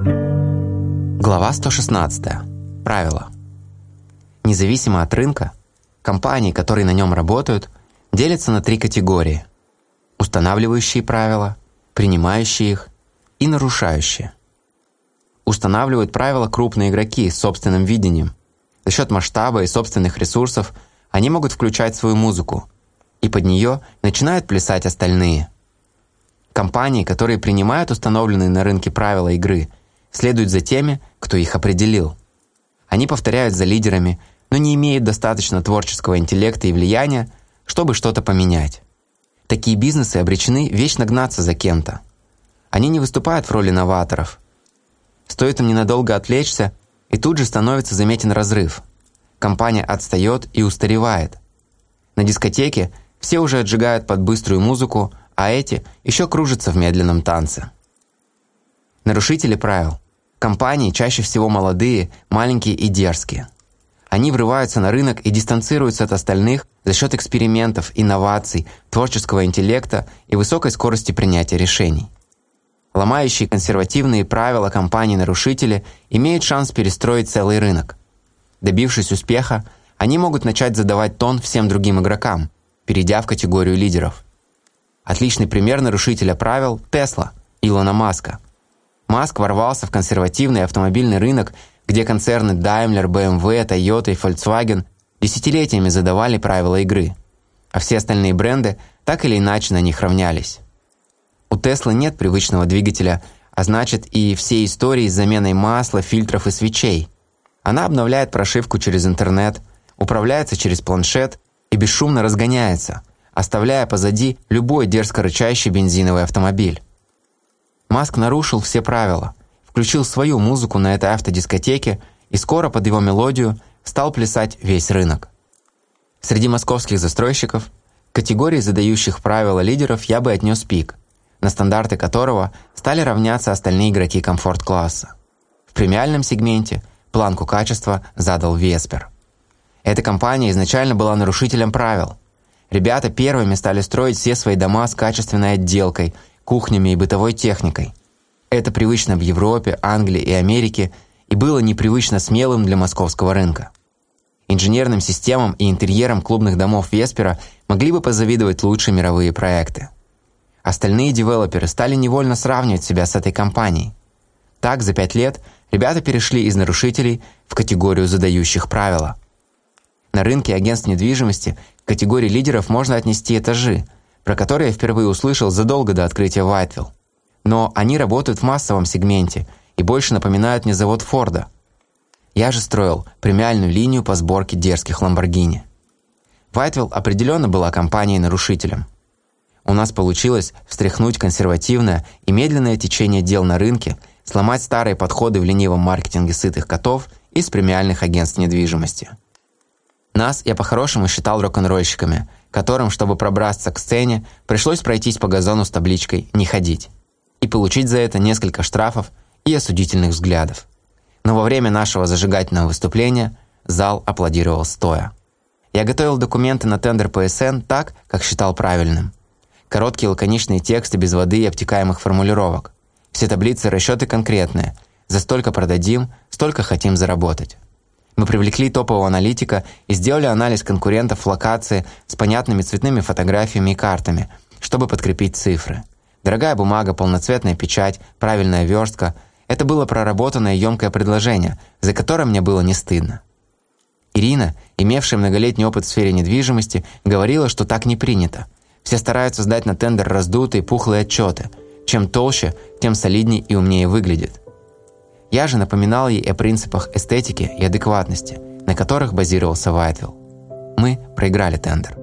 Глава 116. Правила. Независимо от рынка, компании, которые на нем работают, делятся на три категории. Устанавливающие правила, принимающие их и нарушающие. Устанавливают правила крупные игроки с собственным видением. За счет масштаба и собственных ресурсов они могут включать свою музыку, и под нее начинают плясать остальные. Компании, которые принимают установленные на рынке правила игры, следуют за теми, кто их определил. Они повторяют за лидерами, но не имеют достаточно творческого интеллекта и влияния, чтобы что-то поменять. Такие бизнесы обречены вечно гнаться за кем-то. Они не выступают в роли новаторов. Стоит им ненадолго отвлечься, и тут же становится заметен разрыв. Компания отстает и устаревает. На дискотеке все уже отжигают под быструю музыку, а эти еще кружатся в медленном танце. Нарушители правил. Компании чаще всего молодые, маленькие и дерзкие. Они врываются на рынок и дистанцируются от остальных за счет экспериментов, инноваций, творческого интеллекта и высокой скорости принятия решений. Ломающие консервативные правила компании-нарушители имеют шанс перестроить целый рынок. Добившись успеха, они могут начать задавать тон всем другим игрокам, перейдя в категорию лидеров. Отличный пример нарушителя правил – Тесла, Илона Маска. Маск ворвался в консервативный автомобильный рынок, где концерны Daimler, BMW, Toyota и Volkswagen десятилетиями задавали правила игры, а все остальные бренды так или иначе на них равнялись. У Теслы нет привычного двигателя, а значит и все истории с заменой масла, фильтров и свечей. Она обновляет прошивку через интернет, управляется через планшет и бесшумно разгоняется, оставляя позади любой дерзко рычащий бензиновый автомобиль. Маск нарушил все правила, включил свою музыку на этой автодискотеке и скоро под его мелодию стал плясать весь рынок. Среди московских застройщиков категории задающих правила лидеров я бы отнес пик, на стандарты которого стали равняться остальные игроки комфорт-класса. В премиальном сегменте планку качества задал Веспер – эта компания изначально была нарушителем правил. Ребята первыми стали строить все свои дома с качественной отделкой, кухнями и бытовой техникой. Это привычно в Европе, Англии и Америке и было непривычно смелым для московского рынка. Инженерным системам и интерьерам клубных домов Веспера могли бы позавидовать лучшие мировые проекты. Остальные девелоперы стали невольно сравнивать себя с этой компанией. Так, за пять лет ребята перешли из нарушителей в категорию задающих правила – на рынке агентств недвижимости к категории лидеров можно отнести этажи, про которые я впервые услышал задолго до открытия Вайтвилл. Но они работают в массовом сегменте и больше напоминают мне завод Форда. Я же строил премиальную линию по сборке дерзких Ламборгини. Вайтвилл определенно была компанией-нарушителем. У нас получилось встряхнуть консервативное и медленное течение дел на рынке, сломать старые подходы в ленивом маркетинге сытых котов из премиальных агентств недвижимости. Нас я по-хорошему считал рок-н-ролльщиками, которым, чтобы пробраться к сцене, пришлось пройтись по газону с табличкой «Не ходить» и получить за это несколько штрафов и осудительных взглядов. Но во время нашего зажигательного выступления зал аплодировал стоя. Я готовил документы на тендер ПСН так, как считал правильным. Короткие лаконичные тексты без воды и обтекаемых формулировок. Все таблицы расчеты конкретные. За столько продадим, столько хотим заработать. Мы привлекли топового аналитика и сделали анализ конкурентов локации с понятными цветными фотографиями и картами, чтобы подкрепить цифры. Дорогая бумага, полноцветная печать, правильная верстка – это было проработанное емкое предложение, за которое мне было не стыдно. Ирина, имевшая многолетний опыт в сфере недвижимости, говорила, что так не принято. Все стараются сдать на тендер раздутые пухлые отчеты. Чем толще, тем солиднее и умнее выглядит. Я же напоминал ей о принципах эстетики и адекватности, на которых базировался Вайтвилл. Мы проиграли тендер.